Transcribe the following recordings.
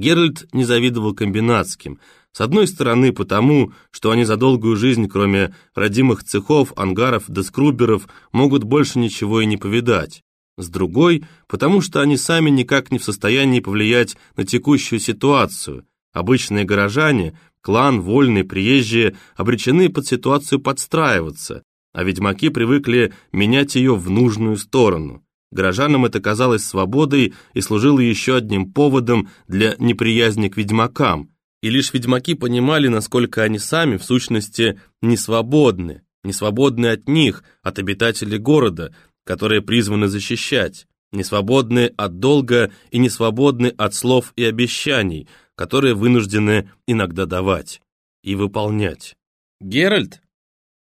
Геральт не завидовал комбинатским. С одной стороны, потому, что они за долгую жизнь, кроме родимых цехов, ангаров да скруберов, могут больше ничего и не повидать. С другой, потому что они сами никак не в состоянии повлиять на текущую ситуацию. Обычные горожане, клан, вольные, приезжие, обречены под ситуацию подстраиваться, а ведьмаки привыкли менять ее в нужную сторону. Горожанам это казалось свободой и служило еще одним поводом для неприязни к ведьмакам, и лишь ведьмаки понимали, насколько они сами, в сущности, не свободны, не свободны от них, от обитателей города, которые призваны защищать, не свободны от долга и не свободны от слов и обещаний, которые вынуждены иногда давать и выполнять. «Геральт?»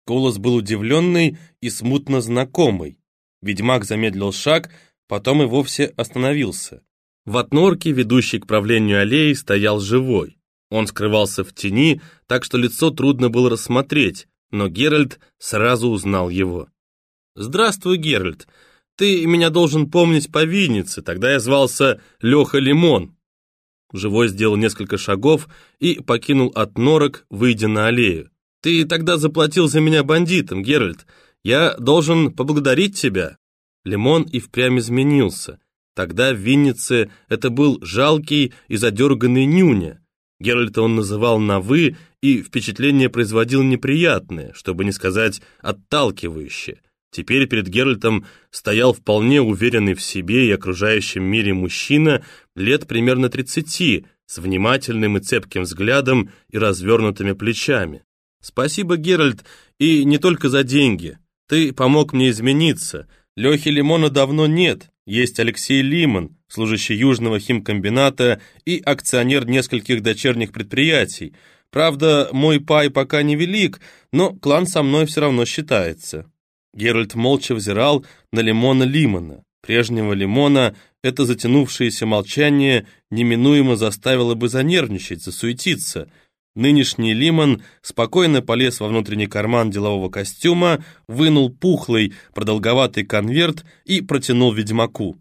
Голос был удивленный и смутно знакомый. Ведьмак замедлил шаг, потом и вовсе остановился. В отнорке, ведущей к правлению аллеи, стоял живой. Он скрывался в тени, так что лицо трудно было рассмотреть, но Геральт сразу узнал его. «Здравствуй, Геральт. Ты меня должен помнить по виннице, тогда я звался Леха Лимон». Живой сделал несколько шагов и покинул отнорок, выйдя на аллею. «Ты тогда заплатил за меня бандитам, Геральт. Я должен поблагодарить тебя». Лимон и впрямь изменился. Тогда в Виннице это был жалкий и задерганный нюня, Геральта он называл на «вы», и впечатление производил неприятное, чтобы не сказать отталкивающее. Теперь перед Геральтом стоял вполне уверенный в себе и окружающем мире мужчина лет примерно 30, с внимательным и цепким взглядом и развернутыми плечами. «Спасибо, Геральт, и не только за деньги. Ты помог мне измениться. Лехи Лимона давно нет, есть Алексей Лимон, служащий Южного химкомбината и акционер нескольких дочерних предприятий. Правда, мой пай пока не велик, но клан со мной все равно считается». Геральт молча взирал на Лимона Лимона. Прежнего Лимона это затянувшееся молчание неминуемо заставило бы занервничать, засуетиться. Нынешний Лимон спокойно полез во внутренний карман делового костюма, вынул пухлый, продолговатый конверт и протянул ведьмаку.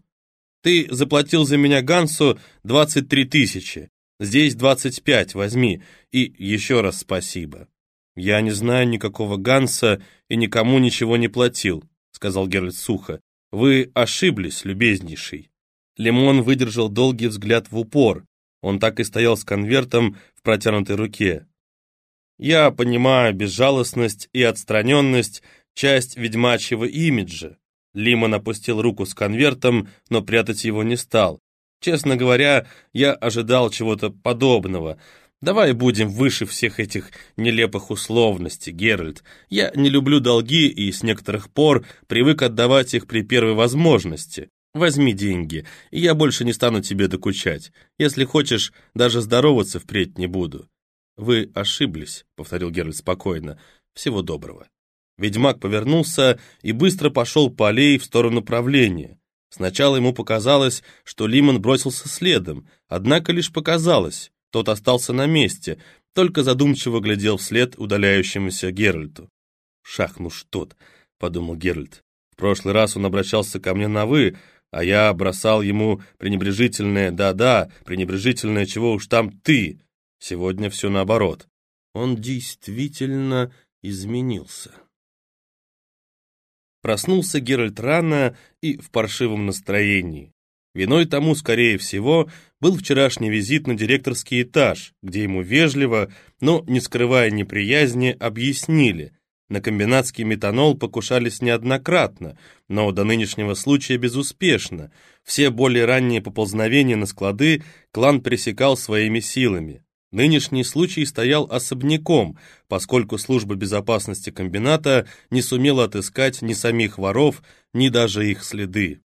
Ты заплатил за меня Гансу 23 тысячи. Здесь 25, возьми. И еще раз спасибо. Я не знаю никакого Ганса и никому ничего не платил, сказал Геральт сухо. Вы ошиблись, любезнейший. Лимон выдержал долгий взгляд в упор. Он так и стоял с конвертом в протянутой руке. Я понимаю безжалостность и отстраненность, часть ведьмачьего имиджа. Лимон опустил руку с конвертом, но прятать его не стал. Честно говоря, я ожидал чего-то подобного. Давай будем выше всех этих нелепых условностей, Геральт. Я не люблю долги и с некоторых пор привык отдавать их при первой возможности. Возьми деньги, и я больше не стану тебе докучать. Если хочешь, даже здороваться впредь не буду. Вы ошиблись, повторил Геральт спокойно. Всего доброго. Ведьмак повернулся и быстро пошел по аллее в сторону правления. Сначала ему показалось, что Лимон бросился следом, однако лишь показалось, тот остался на месте, только задумчиво глядел вслед удаляющемуся Геральту. «Шах, ну что подумал Геральт. «В прошлый раз он обращался ко мне на «вы», а я бросал ему пренебрежительное «да-да», пренебрежительное «чего уж там ты». Сегодня все наоборот. Он действительно изменился. Проснулся Геральт рано и в паршивом настроении. Виной тому, скорее всего, был вчерашний визит на директорский этаж, где ему вежливо, но не скрывая неприязни, объяснили. На комбинатский метанол покушались неоднократно, но до нынешнего случая безуспешно. Все более ранние поползновения на склады клан пресекал своими силами. Нынешний случай стоял особняком, поскольку служба безопасности комбината не сумела отыскать ни самих воров, ни даже их следы.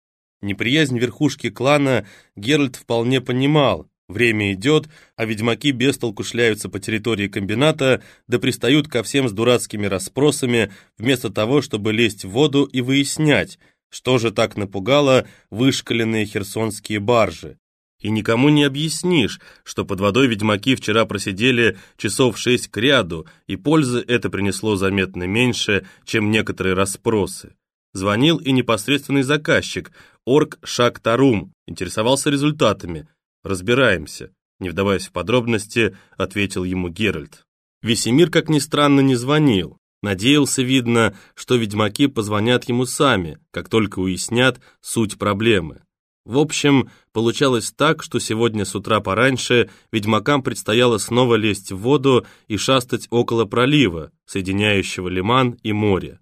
Неприязнь верхушки клана Геральт вполне понимал. Время идет, а ведьмаки без толку шляются по территории комбината, да пристают ко всем с дурацкими расспросами, вместо того, чтобы лезть в воду и выяснять, что же так напугало вышкаленные херсонские баржи. И никому не объяснишь, что под водой ведьмаки вчера просидели часов шесть к ряду, и пользы это принесло заметно меньше, чем некоторые расспросы. Звонил и непосредственный заказчик, орг Шак Тарум, интересовался результатами. Разбираемся. не вдаваясь в подробности, ответил ему Геральт. Весемир, как ни странно, не звонил. Надеялся, видно, что ведьмаки позвонят ему сами, как только уяснят суть проблемы. В общем, получалось так, что сегодня с утра пораньше ведьмакам предстояло снова лезть в воду и шастать около пролива, соединяющего лиман и море.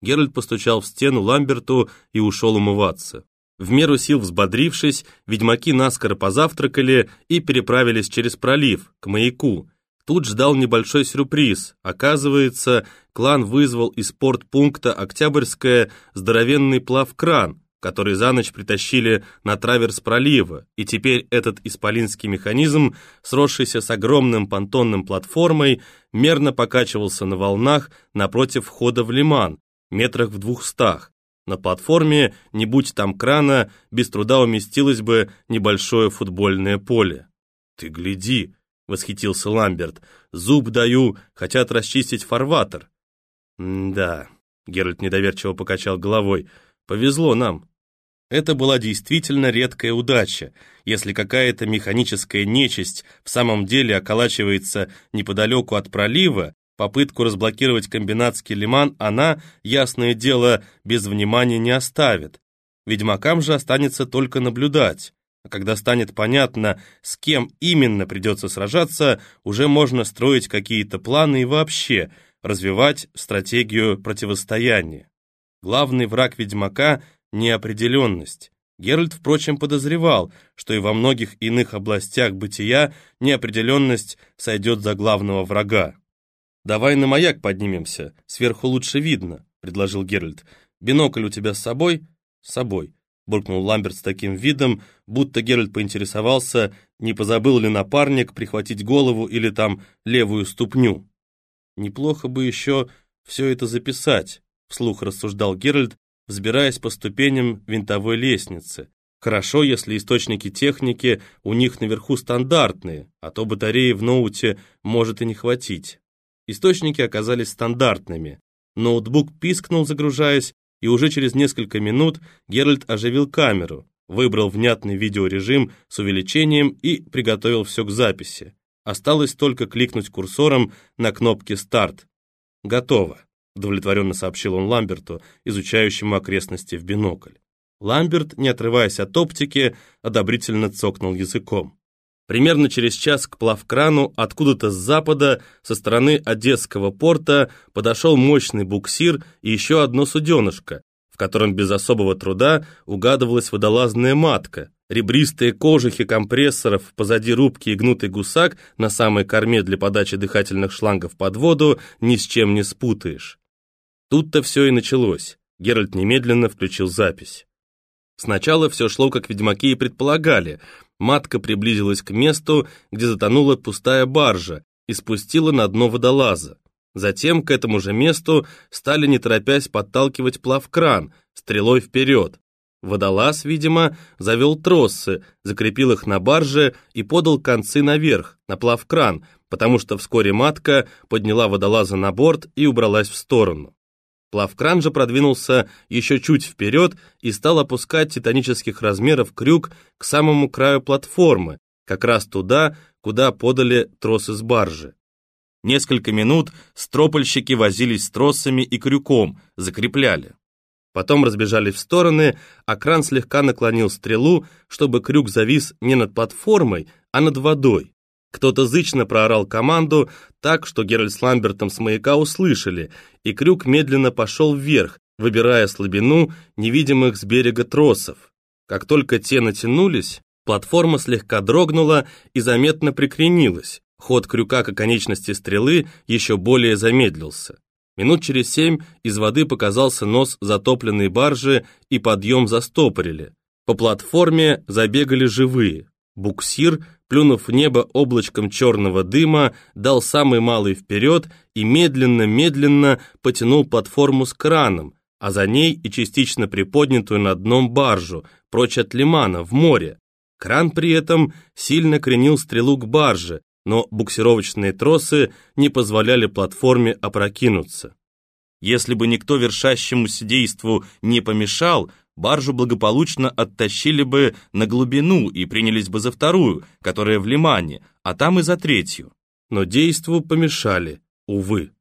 Геральт постучал в стену Ламберту и ушел умываться. В меру сил взбодрившись, ведьмаки наскоро позавтракали и переправились через пролив, к маяку. Тут ждал небольшой сюрприз. Оказывается, клан вызвал из портпункта Октябрьская здоровенный плавкран, который за ночь притащили на траверс пролива, и теперь этот исполинский механизм, сросшийся с огромным понтонным платформой, мерно покачивался на волнах напротив входа в лиман, метрах в двухстах, на платформе, не будь там крана, без труда уместилось бы небольшое футбольное поле. «Ты гляди!» — восхитился Ламберт. «Зуб даю, хотят расчистить фарватер». «Да», — Геральт недоверчиво покачал головой, — «повезло нам». Это была действительно редкая удача, если какая-то механическая нечисть в самом деле околачивается неподалеку от пролива, Попытку разблокировать комбинатский лиман она, ясное дело, без внимания не оставит. Ведьмакам же останется только наблюдать. А когда станет понятно, с кем именно придется сражаться, уже можно строить какие-то планы и вообще развивать стратегию противостояния. Главный враг ведьмака – неопределенность. Геральт, впрочем, подозревал, что и во многих иных областях бытия неопределенность сойдет за главного врага. «Давай на маяк поднимемся, сверху лучше видно», — предложил Геральт. «Бинокль у тебя с собой?» «С собой», — буркнул Ламберт с таким видом, будто Геральт поинтересовался, не позабыл ли напарник прихватить голову или там левую ступню. «Неплохо бы еще все это записать», — вслух рассуждал Геральт, взбираясь по ступеням винтовой лестницы. Хорошо, если источники техники у них наверху стандартные, а то батареи в ноуте может и не хватить. Источники оказались стандартными. Ноутбук пискнул, загружаясь, и уже через несколько минут Геральт оживил камеру, выбрал внятный видеорежим с увеличением и приготовил все к записи. Осталось только кликнуть курсором на кнопке «Старт». «Готово», — удовлетворенно сообщил он Ламберту, изучающему окрестности в бинокль. Ламберт, не отрываясь от оптики, одобрительно цокнул языком. Примерно через час к плавкрану откуда-то с запада, со стороны Одесского порта, подошел мощный буксир и еще одно суденышко, в котором без особого труда угадывалась водолазная матка, ребристые кожухи компрессоров, позади рубки и гнутый гусак на самой корме для подачи дыхательных шлангов под воду ни с чем не спутаешь. Тут-то все и началось. Геральт немедленно включил запись. Сначала все шло, как ведьмаки и предполагали, матка приблизилась к месту, где затонула пустая баржа, и спустила на дно водолаза. Затем к этому же месту стали, не торопясь, подталкивать плавкран, стрелой вперед. Водолаз, видимо, завел тросы, закрепил их на барже и подал концы наверх, на плавкран, потому что вскоре матка подняла водолаза на борт и убралась в сторону. Плавкран же продвинулся еще чуть вперед и стал опускать титанических размеров крюк к самому краю платформы, как раз туда, куда подали тросы с баржи. Несколько минут стропольщики возились с тросами и крюком, закрепляли. Потом разбежались в стороны, а кран слегка наклонил стрелу, чтобы крюк завис не над платформой, а над водой. Кто-то зычно проорал команду так, что Геральт с Ламбертом с маяка услышали, и крюк медленно пошел вверх, выбирая слабину невидимых с берега тросов. Как только те натянулись, платформа слегка дрогнула и заметно прикренилась. Ход крюка к конечности стрелы еще более замедлился. Минут через семь из воды показался нос затопленной баржи и подъем застопорили. По платформе забегали живые. Буксир плюнув в небо облачком черного дыма, дал самый малый вперед и медленно-медленно потянул платформу с краном, а за ней и частично приподнятую над дном баржу, прочь от лимана, в море. Кран при этом сильно кренил стрелу к барже, но буксировочные тросы не позволяли платформе опрокинуться. Если бы никто вершащемуся действу не помешал, баржу благополучно оттащили бы на глубину и принялись бы за вторую, которая в лимане, а там и за третью. Но действу помешали, увы.